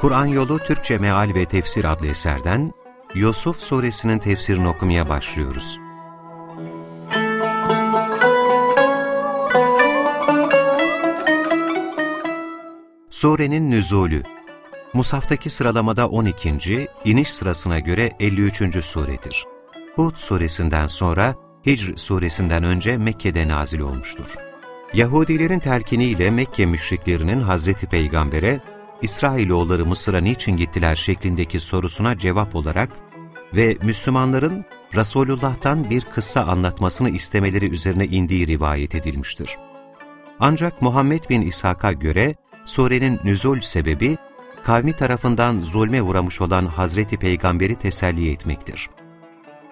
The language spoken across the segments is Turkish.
Kur'an Yolu Türkçe Meal ve Tefsir adlı eserden Yusuf suresinin tefsirini okumaya başlıyoruz. Surenin nüzulü Musaftaki sıralamada 12. iniş sırasına göre 53. suredir. Hud suresinden sonra Hicr suresinden önce Mekke'de nazil olmuştur. Yahudilerin telkiniyle Mekke müşriklerinin Hazreti Peygamber'e İsrailoğulları Mısır'a niçin gittiler şeklindeki sorusuna cevap olarak ve Müslümanların Resulullah'tan bir kıssa anlatmasını istemeleri üzerine indiği rivayet edilmiştir. Ancak Muhammed bin İshak'a göre surenin nüzul sebebi, kavmi tarafından zulme uğramış olan Hazreti Peygamber'i teselli etmektir.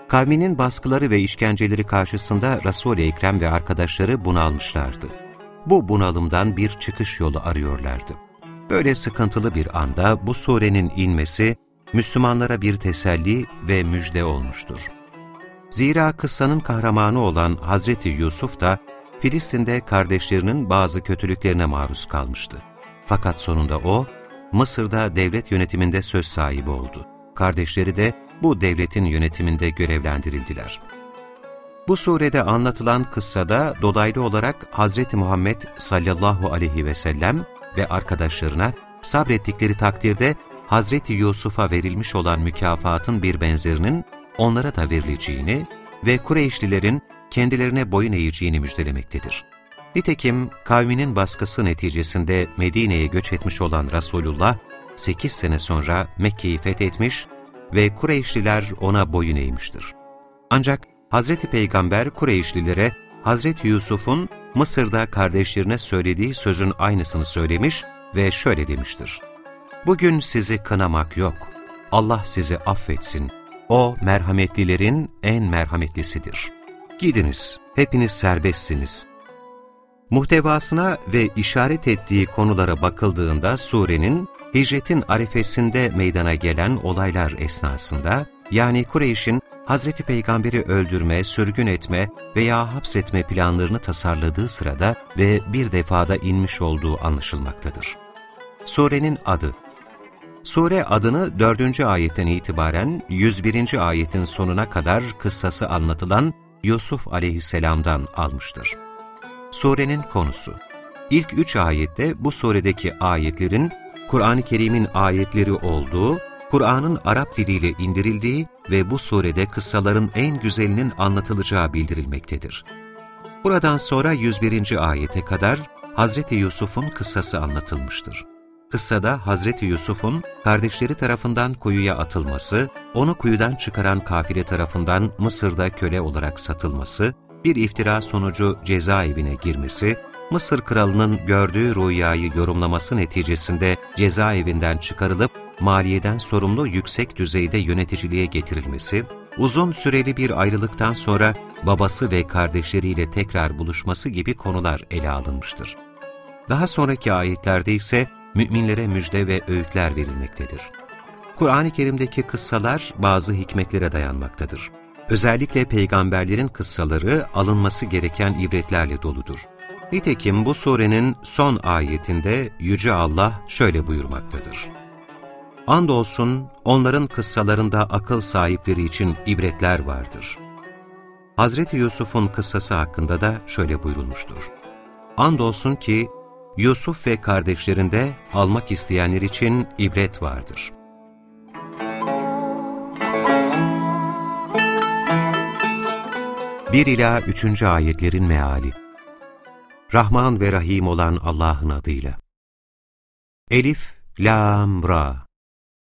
Kavminin baskıları ve işkenceleri karşısında Resul-i Ekrem ve arkadaşları bunalmışlardı. Bu bunalımdan bir çıkış yolu arıyorlardı. Böyle sıkıntılı bir anda bu surenin inmesi, Müslümanlara bir teselli ve müjde olmuştur. Zira kıssanın kahramanı olan Hazreti Yusuf da Filistin'de kardeşlerinin bazı kötülüklerine maruz kalmıştı. Fakat sonunda o, Mısır'da devlet yönetiminde söz sahibi oldu. Kardeşleri de bu devletin yönetiminde görevlendirildiler. Bu surede anlatılan kıssada dolaylı olarak Hz. Muhammed sallallahu aleyhi ve sellem ve arkadaşlarına sabrettikleri takdirde Hazreti Yusuf'a verilmiş olan mükafatın bir benzerinin onlara da verileceğini ve Kureyşlilerin kendilerine boyun eğeceğini müjdelemektedir. Nitekim kavminin baskısı neticesinde Medine'ye göç etmiş olan Resulullah, 8 sene sonra Mekke'yi fethetmiş ve Kureyşliler ona boyun eğmiştir. Ancak Hz. Peygamber Kureyşlilere Hz. Yusuf'un Mısır'da kardeşlerine söylediği sözün aynısını söylemiş ve şöyle demiştir. Bugün sizi kınamak yok. Allah sizi affetsin. O merhametlilerin en merhametlisidir. Gidiniz, hepiniz serbestsiniz. Muhtevasına ve işaret ettiği konulara bakıldığında surenin hicretin arifesinde meydana gelen olaylar esnasında, yani Kureyş'in Hazreti Peygamber'i öldürme, sürgün etme veya hapsetme planlarını tasarladığı sırada ve bir defada inmiş olduğu anlaşılmaktadır. Surenin adı Sure adını 4. ayetten itibaren 101. ayetin sonuna kadar kıssası anlatılan Yusuf aleyhisselamdan almıştır. Surenin konusu İlk üç ayette bu suredeki ayetlerin Kur'an-ı Kerim'in ayetleri olduğu, Kur'an'ın Arap diliyle indirildiği ve bu surede kıssaların en güzelinin anlatılacağı bildirilmektedir. Buradan sonra 101. ayete kadar Hazreti Yusuf'un kıssası anlatılmıştır. Kıssada Hazreti Yusuf'un kardeşleri tarafından kuyuya atılması, onu kuyudan çıkaran kafile tarafından Mısır'da köle olarak satılması, bir iftira sonucu cezaevine girmesi, Mısır kralının gördüğü rüyayı yorumlaması neticesinde cezaevinden çıkarılıp maliyeden sorumlu yüksek düzeyde yöneticiliğe getirilmesi, uzun süreli bir ayrılıktan sonra babası ve kardeşleriyle tekrar buluşması gibi konular ele alınmıştır. Daha sonraki ayetlerde ise müminlere müjde ve öğütler verilmektedir. Kur'an-ı Kerim'deki kıssalar bazı hikmetlere dayanmaktadır. Özellikle peygamberlerin kıssaları alınması gereken ibretlerle doludur. Nitekim bu surenin son ayetinde Yüce Allah şöyle buyurmaktadır. Andolsun onların kıssalarında akıl sahipleri için ibretler vardır. Hazreti Yusuf'un kıssası hakkında da şöyle buyurulmuştur. Andolsun ki Yusuf ve kardeşlerinde almak isteyenler için ibret vardır. Bir ila üçüncü ayetlerin meali Rahman ve Rahim olan Allah'ın adıyla. Elif, Lam, Ra.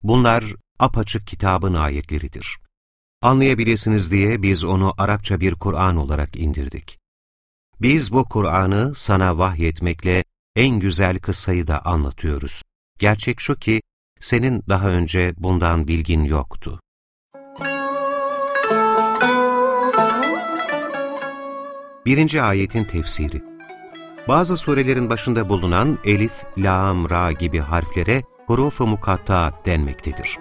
Bunlar apaçık kitabın ayetleridir. Anlayabilirsiniz diye biz onu Arapça bir Kur'an olarak indirdik. Biz bu Kur'an'ı sana vahyetmekle en güzel kıssayı da anlatıyoruz. Gerçek şu ki, senin daha önce bundan bilgin yoktu. Birinci ayetin tefsiri Bazı surelerin başında bulunan elif, lam, ra gibi harflere huruf-u mukatta denmektedir.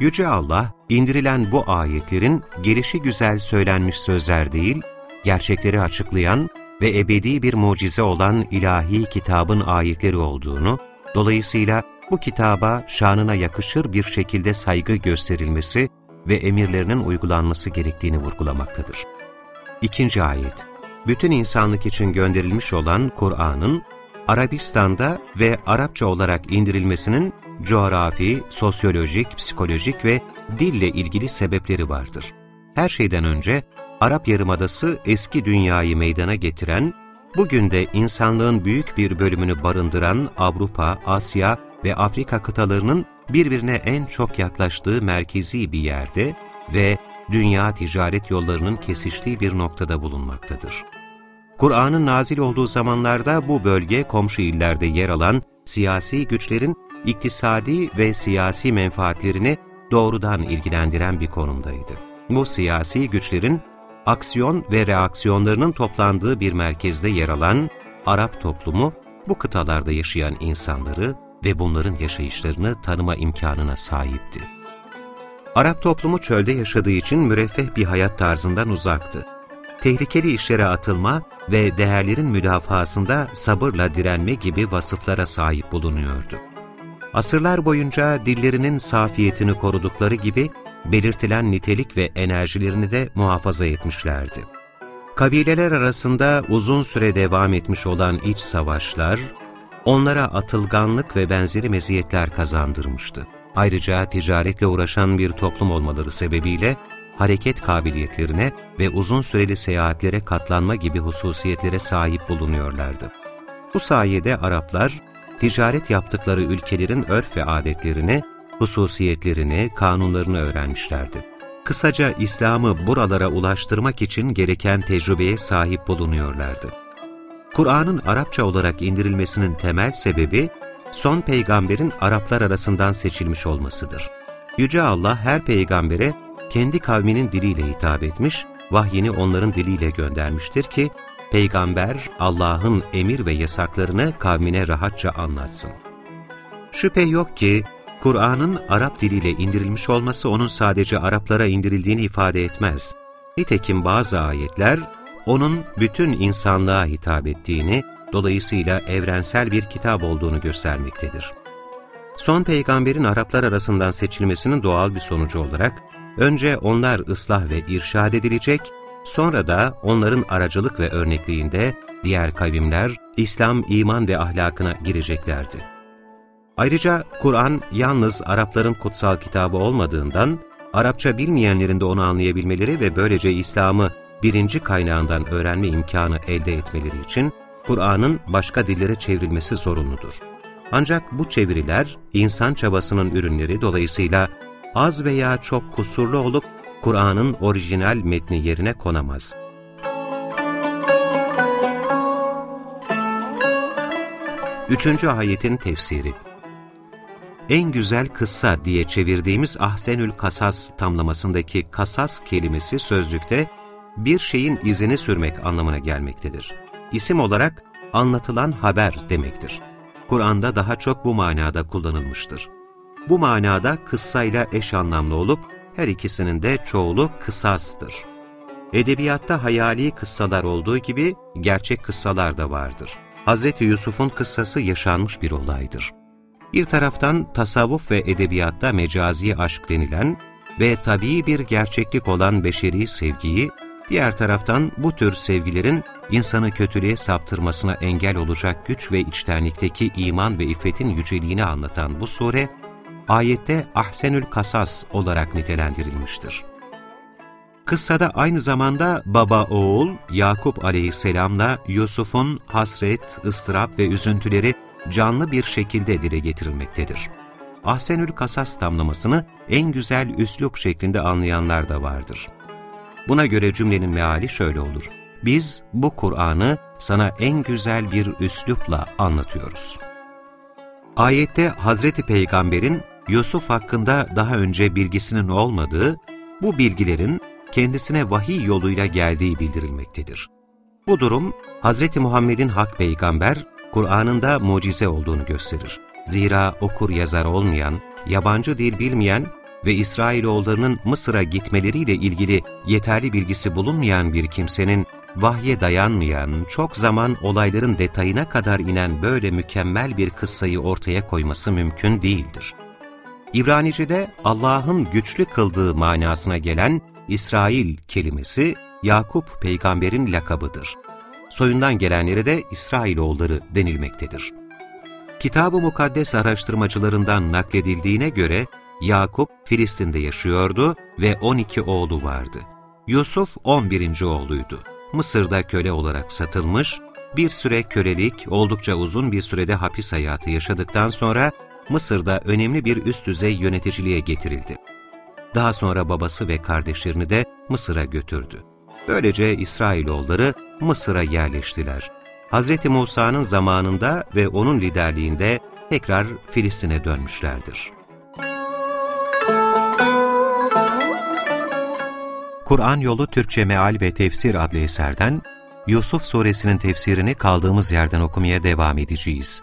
Yüce Allah, indirilen bu ayetlerin gelişi güzel söylenmiş sözler değil, gerçekleri açıklayan ve ebedi bir mucize olan ilahi kitabın ayetleri olduğunu, dolayısıyla bu kitaba şanına yakışır bir şekilde saygı gösterilmesi ve emirlerinin uygulanması gerektiğini vurgulamaktadır. İkinci ayet, bütün insanlık için gönderilmiş olan Kur'an'ın, Arabistan'da ve Arapça olarak indirilmesinin coğrafi, sosyolojik, psikolojik ve dille ilgili sebepleri vardır. Her şeyden önce Arap Yarımadası eski dünyayı meydana getiren, bugün de insanlığın büyük bir bölümünü barındıran Avrupa, Asya ve Afrika kıtalarının birbirine en çok yaklaştığı merkezi bir yerde ve dünya ticaret yollarının kesiştiği bir noktada bulunmaktadır. Kur'an'ın nazil olduğu zamanlarda bu bölge komşu illerde yer alan siyasi güçlerin iktisadi ve siyasi menfaatlerini doğrudan ilgilendiren bir konumdaydı. Bu siyasi güçlerin aksiyon ve reaksiyonlarının toplandığı bir merkezde yer alan Arap toplumu, bu kıtalarda yaşayan insanları ve bunların yaşayışlarını tanıma imkanına sahipti. Arap toplumu çölde yaşadığı için müreffeh bir hayat tarzından uzaktı. Tehlikeli işlere atılma ve değerlerin müdafasında sabırla direnme gibi vasıflara sahip bulunuyordu. Asırlar boyunca dillerinin safiyetini korudukları gibi belirtilen nitelik ve enerjilerini de muhafaza etmişlerdi. Kabileler arasında uzun süre devam etmiş olan iç savaşlar, onlara atılganlık ve benzeri meziyetler kazandırmıştı. Ayrıca ticaretle uğraşan bir toplum olmaları sebebiyle hareket kabiliyetlerine ve uzun süreli seyahatlere katlanma gibi hususiyetlere sahip bulunuyorlardı. Bu sayede Araplar, ticaret yaptıkları ülkelerin örf ve adetlerini, hususiyetlerini, kanunlarını öğrenmişlerdi. Kısaca İslam'ı buralara ulaştırmak için gereken tecrübeye sahip bulunuyorlardı. Kur'an'ın Arapça olarak indirilmesinin temel sebebi, son peygamberin Araplar arasından seçilmiş olmasıdır. Yüce Allah her peygambere kendi kavminin diliyle hitap etmiş, vahyini onların diliyle göndermiştir ki, peygamber Allah'ın emir ve yasaklarını kavmine rahatça anlatsın. Şüphe yok ki, Kur'an'ın Arap diliyle indirilmiş olması onun sadece Araplara indirildiğini ifade etmez. Nitekim bazı ayetler, onun bütün insanlığa hitap ettiğini, dolayısıyla evrensel bir kitap olduğunu göstermektedir. Son peygamberin Araplar arasından seçilmesinin doğal bir sonucu olarak, önce onlar ıslah ve irşad edilecek, sonra da onların aracılık ve örnekliğinde diğer kavimler İslam, iman ve ahlakına gireceklerdi. Ayrıca Kur'an yalnız Arapların kutsal kitabı olmadığından, Arapça bilmeyenlerin de onu anlayabilmeleri ve böylece İslam'ı birinci kaynağından öğrenme imkanı elde etmeleri için Kur'an'ın başka dillere çevrilmesi zorunludur. Ancak bu çeviriler insan çabasının ürünleri dolayısıyla az veya çok kusurlu olup Kur'an'ın orijinal metni yerine konamaz. Üçüncü ayetin tefsiri En güzel kıssa diye çevirdiğimiz Ahsenül Kasas tamlamasındaki kasas kelimesi sözlükte bir şeyin izini sürmek anlamına gelmektedir. İsim olarak anlatılan haber demektir. Kur'an'da daha çok bu manada kullanılmıştır. Bu manada kıssayla eş anlamlı olup her ikisinin de çoğulu kısastır. Edebiyatta hayali kıssalar olduğu gibi gerçek kıssalar da vardır. Hz. Yusuf'un kıssası yaşanmış bir olaydır. Bir taraftan tasavvuf ve edebiyatta mecazi aşk denilen ve tabii bir gerçeklik olan beşeri sevgiyi, diğer taraftan bu tür sevgilerin insanı kötülüğe saptırmasına engel olacak güç ve içtenlikteki iman ve iffetin yüceliğini anlatan bu sure, ayette Ahsenül Kasas olarak nitelendirilmiştir. Kıssada aynı zamanda baba oğul Yakup aleyhisselamla Yusuf'un hasret, ıstırap ve üzüntüleri canlı bir şekilde dile getirilmektedir. Ahsenül Kasas damlamasını en güzel üslup şeklinde anlayanlar da vardır. Buna göre cümlenin meali şöyle olur. Biz bu Kur'an'ı sana en güzel bir üslupla anlatıyoruz. Ayette Hazreti Peygamber'in Yusuf hakkında daha önce bilgisinin olmadığı, bu bilgilerin kendisine vahiy yoluyla geldiği bildirilmektedir. Bu durum, Hz. Muhammed'in hak peygamber, Kur'an'ında mucize olduğunu gösterir. Zira okur yazar olmayan, yabancı dil bilmeyen ve İsrailoğullarının Mısır'a gitmeleriyle ilgili yeterli bilgisi bulunmayan bir kimsenin vahye dayanmayan, çok zaman olayların detayına kadar inen böyle mükemmel bir kıssayı ortaya koyması mümkün değildir. İbranice'de Allah'ın güçlü kıldığı manasına gelen İsrail kelimesi Yakup peygamberin lakabıdır. Soyundan gelenlere de İsrailoğulları denilmektedir. Kitab-ı Mukaddes araştırmacılarından nakledildiğine göre Yakup Filistin'de yaşıyordu ve 12 oğlu vardı. Yusuf 11. oğluydu. Mısır'da köle olarak satılmış, bir süre kölelik, oldukça uzun bir sürede hapis hayatı yaşadıktan sonra Mısır'da önemli bir üst düzey yöneticiliğe getirildi. Daha sonra babası ve kardeşlerini de Mısır'a götürdü. Böylece İsrailoğulları Mısır'a yerleştiler. Hz. Musa'nın zamanında ve onun liderliğinde tekrar Filistin'e dönmüşlerdir. Kur'an Yolu Türkçe Meal ve Tefsir adlı eserden Yusuf Suresinin tefsirini kaldığımız yerden okumaya devam edeceğiz.